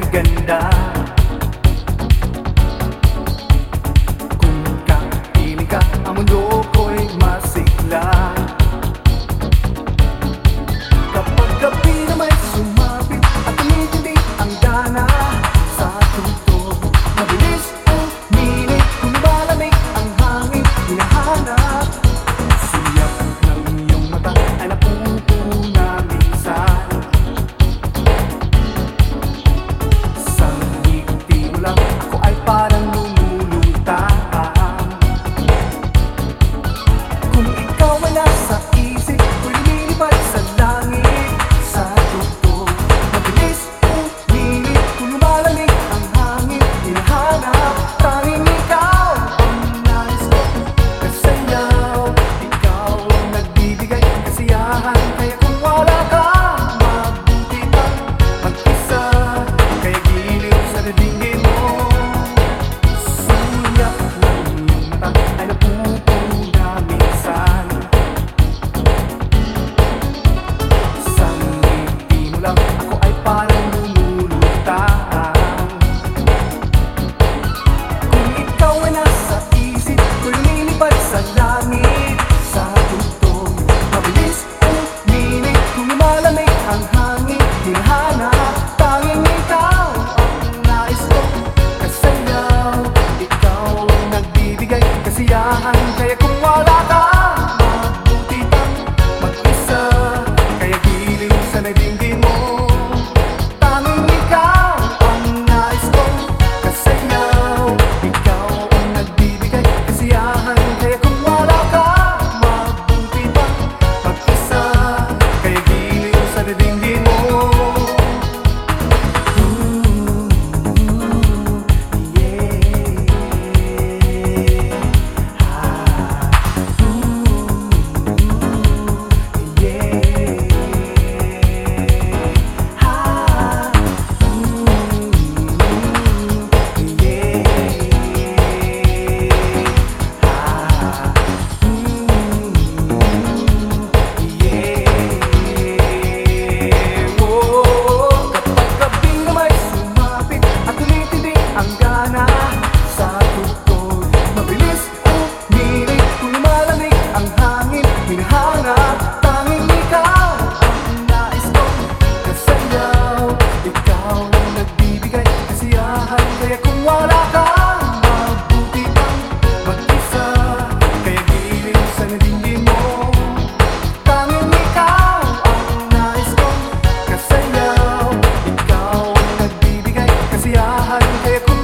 ganda. heart. ding mahal Kaya ka Mabuti pang mag-isa Kaya gilin sa mo. Tanging ikaw ang nais ko Kasayaw Ikaw ang nagbibigay kasiyahan Kaya kung